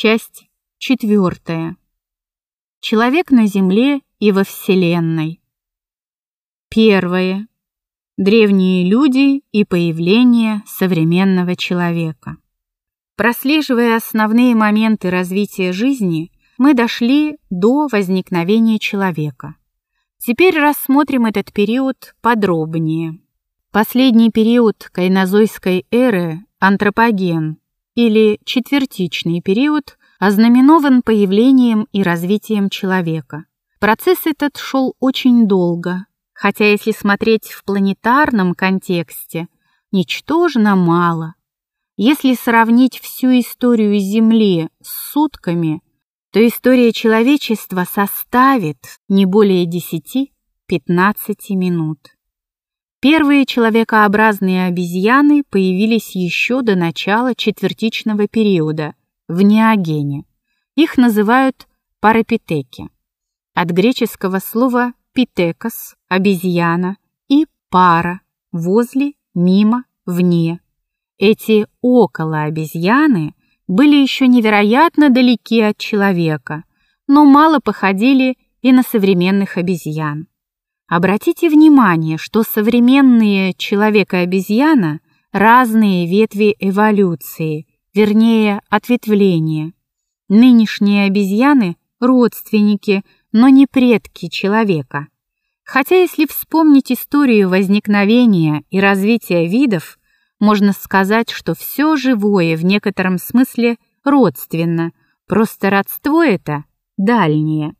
Часть четвертая. Человек на Земле и во Вселенной. Первое. Древние люди и появление современного человека. Прослеживая основные моменты развития жизни, мы дошли до возникновения человека. Теперь рассмотрим этот период подробнее. Последний период кайнозойской эры – антропоген, или четвертичный период, ознаменован появлением и развитием человека. Процесс этот шел очень долго, хотя если смотреть в планетарном контексте, ничтожно мало. Если сравнить всю историю Земли с сутками – то история человечества составит не более 10-15 минут. Первые человекообразные обезьяны появились еще до начала четвертичного периода в Неогене. Их называют парапитеки. От греческого слова «питекос» – обезьяна и «пара» – возле, мимо, вне. Эти около обезьяны были еще невероятно далеки от человека, но мало походили и на современных обезьян. Обратите внимание, что современные человек и обезьяна – разные ветви эволюции, вернее, ответвления. Нынешние обезьяны – родственники, но не предки человека. Хотя если вспомнить историю возникновения и развития видов, можно сказать, что все живое в некотором смысле родственно, просто родство это дальнее.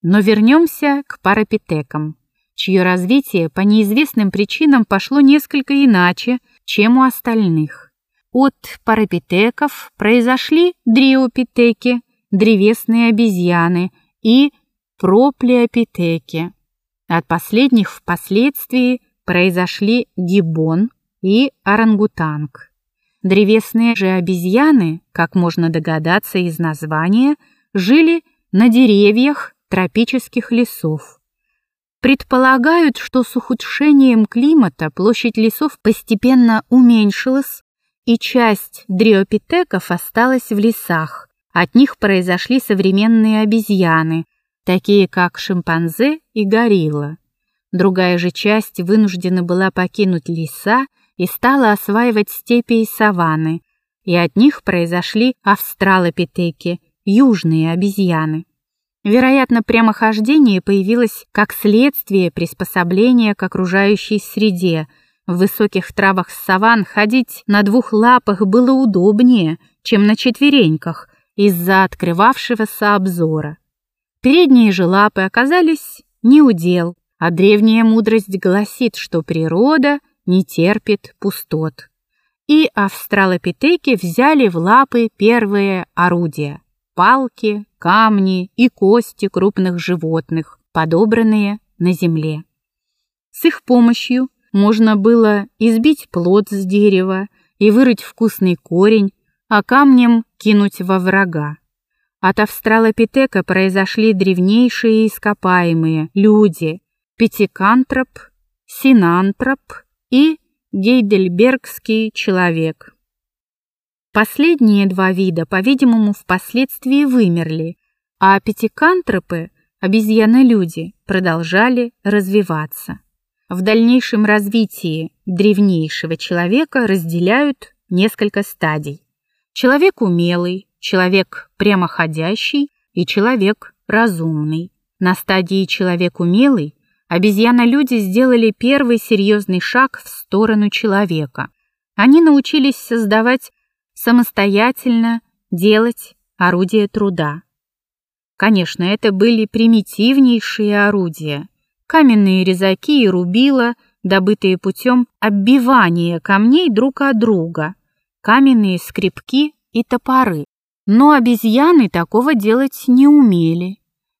Но вернемся к парапитекам, чье развитие по неизвестным причинам пошло несколько иначе, чем у остальных. От парапитеков произошли дриопитеки, древесные обезьяны, и проплеопитеки. От последних впоследствии произошли гиббон, и орангутанг. Древесные же обезьяны, как можно догадаться из названия, жили на деревьях тропических лесов. Предполагают, что с ухудшением климата площадь лесов постепенно уменьшилась, и часть дриопитеков осталась в лесах. От них произошли современные обезьяны, такие как шимпанзе и горилла. Другая же часть вынуждена была покинуть леса и стала осваивать степи и саванны, и от них произошли австралопитеки, южные обезьяны. Вероятно, прямохождение появилось как следствие приспособления к окружающей среде. В высоких травах саван ходить на двух лапах было удобнее, чем на четвереньках, из-за открывавшегося обзора. Передние же лапы оказались не удел, а древняя мудрость гласит, что природа не терпит пустот. И австралопитеки взяли в лапы первые орудия – палки, камни и кости крупных животных, подобранные на земле. С их помощью можно было избить плод с дерева и вырыть вкусный корень, а камнем кинуть во врага. От австралопитека произошли древнейшие ископаемые люди – пятикантроп, синантроп и гейдельбергский человек. Последние два вида, по-видимому, впоследствии вымерли, а пятикантропы, обезьяны-люди, продолжали развиваться. В дальнейшем развитии древнейшего человека разделяют несколько стадий. Человек умелый, человек прямоходящий и человек разумный. На стадии человек умелый обезьяна-люди сделали первый серьезный шаг в сторону человека. Они научились создавать самостоятельно, делать орудия труда. Конечно, это были примитивнейшие орудия. Каменные резаки и рубила, добытые путем оббивания камней друг от друга, каменные скребки и топоры. Но обезьяны такого делать не умели.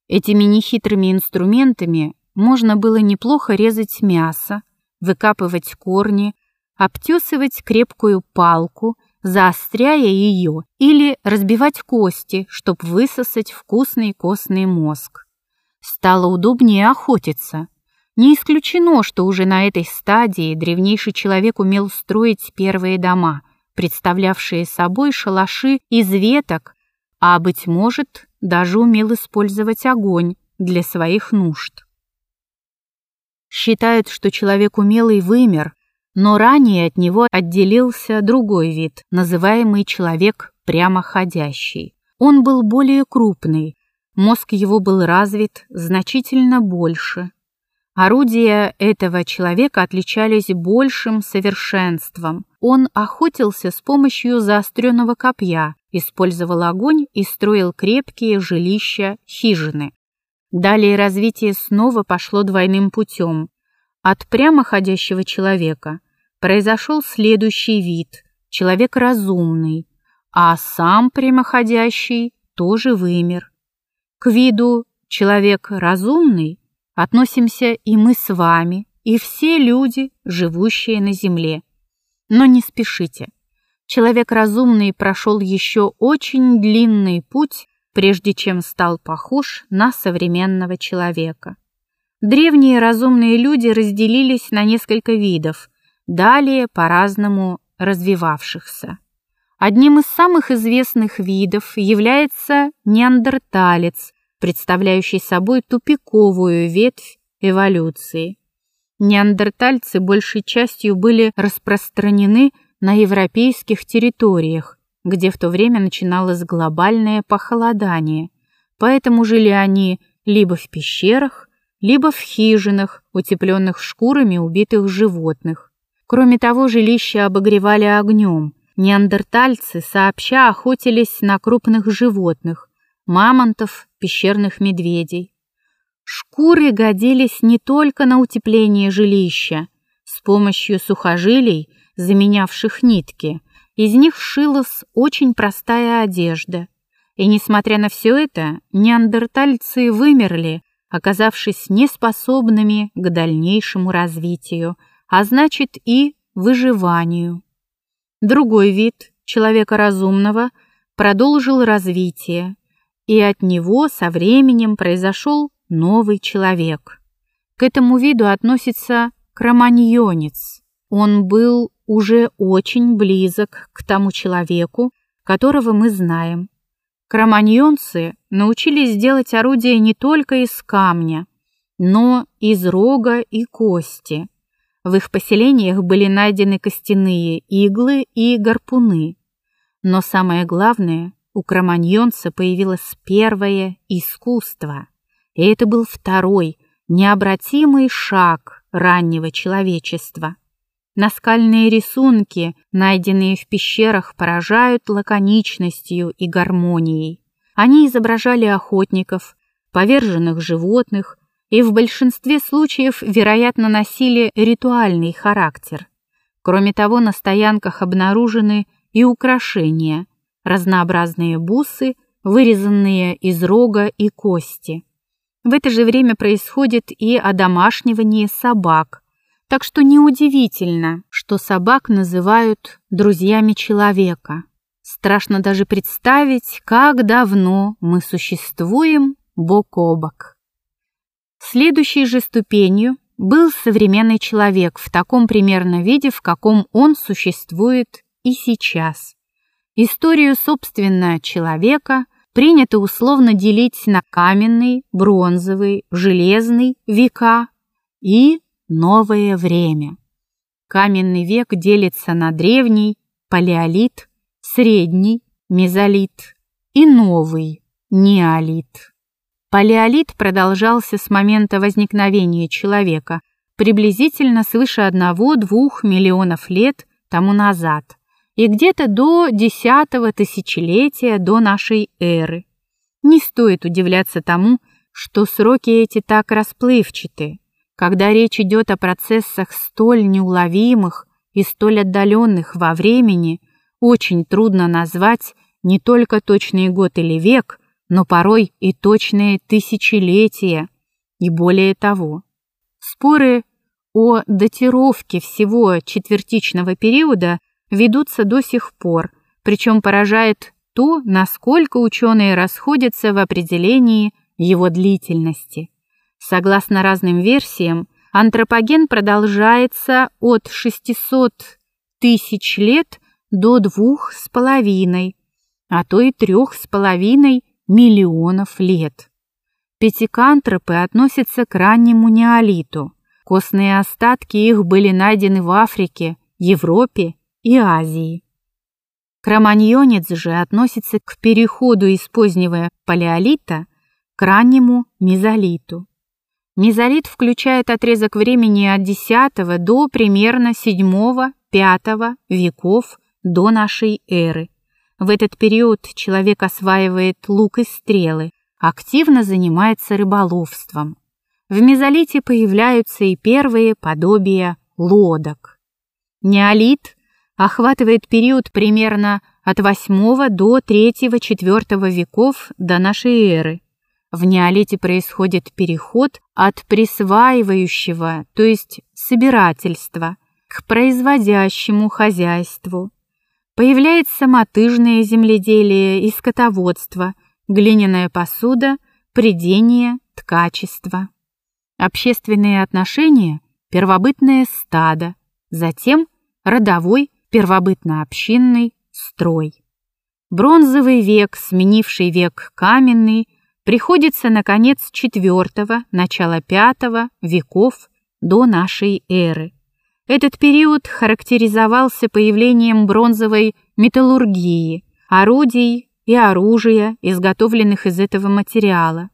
Этими нехитрыми инструментами можно было неплохо резать мясо, выкапывать корни, обтесывать крепкую палку, заостряя ее, или разбивать кости, чтобы высосать вкусный костный мозг. Стало удобнее охотиться. Не исключено, что уже на этой стадии древнейший человек умел строить первые дома, представлявшие собой шалаши из веток, а, быть может, даже умел использовать огонь для своих нужд. Считают, что человек умелый вымер, но ранее от него отделился другой вид, называемый человек прямоходящий. Он был более крупный, мозг его был развит значительно больше. Орудия этого человека отличались большим совершенством. Он охотился с помощью заостренного копья, использовал огонь и строил крепкие жилища, хижины. Далее развитие снова пошло двойным путем. От прямоходящего человека произошел следующий вид – человек разумный, а сам прямоходящий тоже вымер. К виду «человек разумный» относимся и мы с вами, и все люди, живущие на земле. Но не спешите. Человек разумный прошел еще очень длинный путь, прежде чем стал похож на современного человека. Древние разумные люди разделились на несколько видов, далее по-разному развивавшихся. Одним из самых известных видов является неандерталец, представляющий собой тупиковую ветвь эволюции. Неандертальцы большей частью были распространены на европейских территориях, где в то время начиналось глобальное похолодание, поэтому жили они либо в пещерах, либо в хижинах, утепленных шкурами убитых животных. Кроме того, жилища обогревали огнем, Неандертальцы сообща охотились на крупных животных, мамонтов, пещерных медведей. Шкуры годились не только на утепление жилища. С помощью сухожилий, заменявших нитки, из них шилась очень простая одежда. И несмотря на все это, неандертальцы вымерли, оказавшись неспособными к дальнейшему развитию, а значит и выживанию. Другой вид, человека разумного, продолжил развитие, и от него со временем произошел новый человек. К этому виду относится кроманьонец. Он был уже очень близок к тому человеку, которого мы знаем. Кроманьонцы научились делать орудия не только из камня, но из рога и кости – в их поселениях были найдены костяные иглы и гарпуны. Но самое главное, у кроманьонца появилось первое искусство. И это был второй, необратимый шаг раннего человечества. Наскальные рисунки, найденные в пещерах, поражают лаконичностью и гармонией. Они изображали охотников, поверженных животных, и в большинстве случаев, вероятно, носили ритуальный характер. Кроме того, на стоянках обнаружены и украшения, разнообразные бусы, вырезанные из рога и кости. В это же время происходит и одомашнивание собак, так что неудивительно, что собак называют друзьями человека. Страшно даже представить, как давно мы существуем бок о бок. Следующей же ступенью был современный человек в таком примерно виде, в каком он существует и сейчас. Историю, собственно, человека принято условно делить на каменный, бронзовый, железный века и новое время. Каменный век делится на древний, палеолит, средний, мезолит и новый, неолит. Палеолит продолжался с момента возникновения человека, приблизительно свыше 1-2 миллионов лет тому назад, и где-то до десятого тысячелетия до нашей эры. Не стоит удивляться тому, что сроки эти так расплывчаты, когда речь идет о процессах столь неуловимых и столь отдаленных во времени, очень трудно назвать не только точный год или век – но порой и точные тысячелетия, и более того. Споры о датировке всего четвертичного периода ведутся до сих пор, причем поражает то, насколько ученые расходятся в определении его длительности. Согласно разным версиям, антропоген продолжается от 600 тысяч лет до двух с половиной, а то и трех с половиной миллионов лет. Пятикантропы относятся к раннему неолиту. Костные остатки их были найдены в Африке, Европе и Азии. Кроманьонец же относится к переходу из позднего палеолита к раннему мезолиту. Мезолит включает отрезок времени от X до примерно VII-V веков до нашей эры. В этот период человек осваивает лук и стрелы, активно занимается рыболовством. В мезолите появляются и первые подобия лодок. Неолит охватывает период примерно от 8 до 3-4 веков до нашей эры. В неолите происходит переход от присваивающего, то есть собирательства, к производящему хозяйству. Появляется мотыжное земледелие и скотоводство, глиняная посуда, придение, ткачество. Общественные отношения – первобытное стадо, затем родовой первобытно-общинный строй. Бронзовый век, сменивший век каменный, приходится на конец IV, начало V веков до нашей эры. Этот период характеризовался появлением бронзовой металлургии, орудий и оружия, изготовленных из этого материала.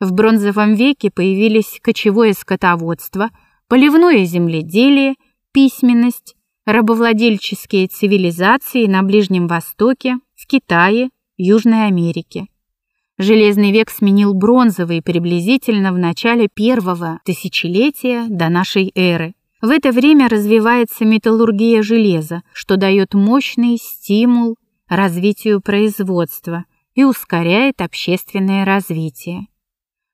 В бронзовом веке появились кочевое скотоводство, поливное земледелие, письменность, рабовладельческие цивилизации на Ближнем Востоке, в Китае, Южной Америке. Железный век сменил бронзовый приблизительно в начале первого тысячелетия до нашей эры. В это время развивается металлургия железа, что дает мощный стимул развитию производства и ускоряет общественное развитие.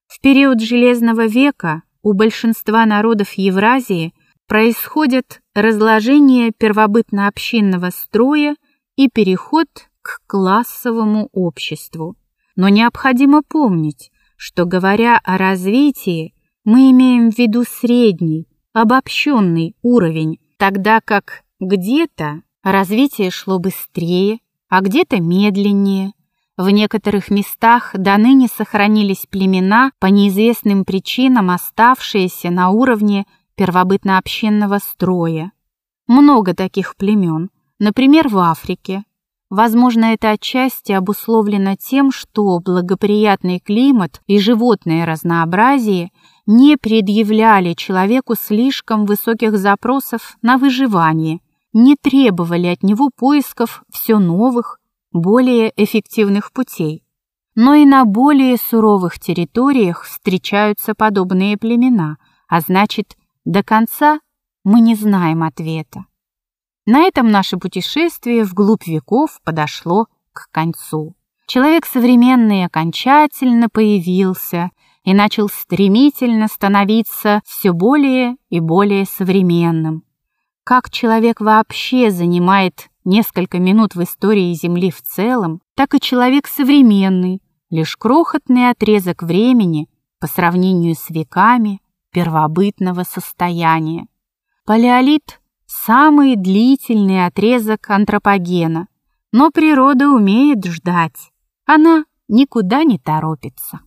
В период Железного века у большинства народов Евразии происходит разложение первобытно-общинного строя и переход к классовому обществу. Но необходимо помнить, что, говоря о развитии, мы имеем в виду средний, обобщенный уровень, тогда как где-то развитие шло быстрее, а где-то медленнее. В некоторых местах до ныне сохранились племена, по неизвестным причинам оставшиеся на уровне первобытно-общинного строя. Много таких племен, например, в Африке, Возможно, это отчасти обусловлено тем, что благоприятный климат и животное разнообразие не предъявляли человеку слишком высоких запросов на выживание, не требовали от него поисков все новых, более эффективных путей. Но и на более суровых территориях встречаются подобные племена, а значит, до конца мы не знаем ответа. На этом наше путешествие вглубь веков подошло к концу. Человек современный окончательно появился и начал стремительно становиться все более и более современным. Как человек вообще занимает несколько минут в истории Земли в целом, так и человек современный, лишь крохотный отрезок времени по сравнению с веками первобытного состояния. Палеолит самый длительный отрезок антропогена, но природа умеет ждать, она никуда не торопится.